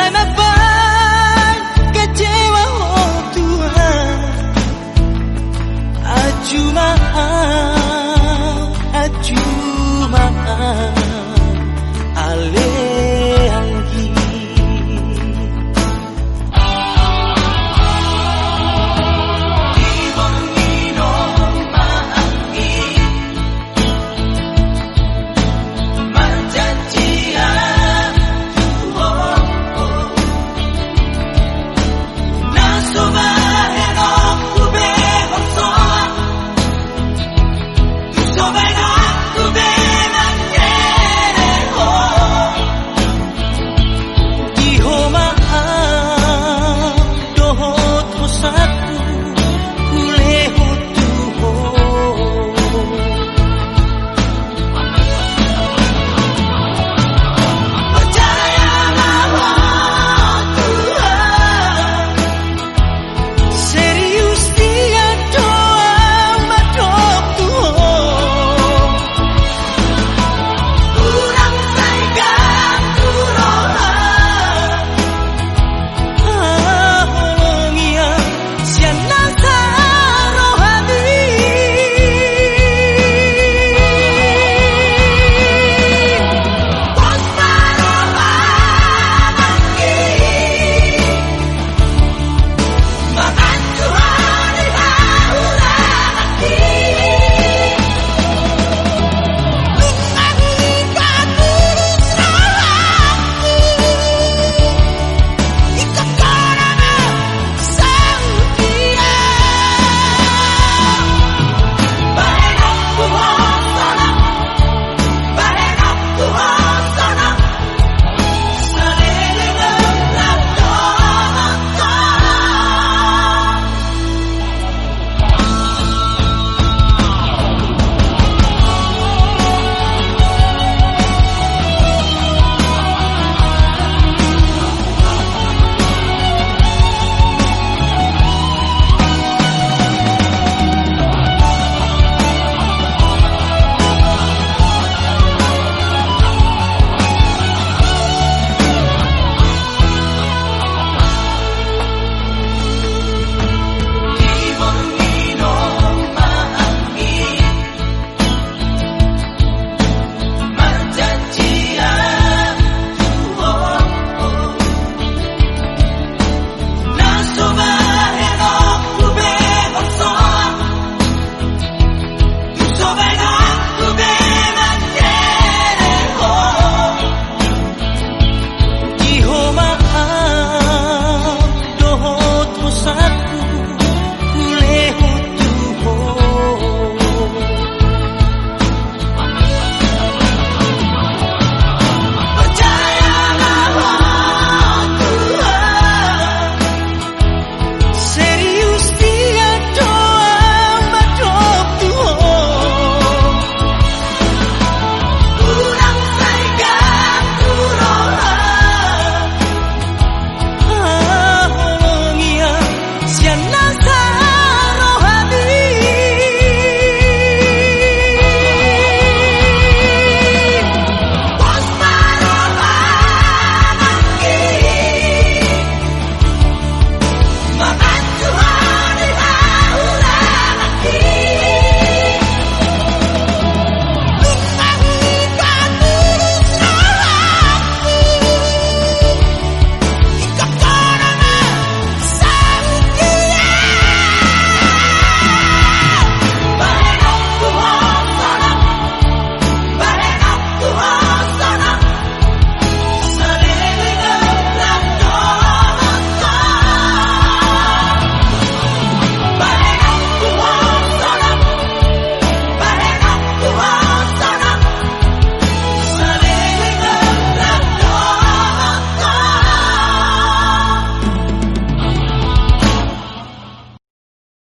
I'm me fue.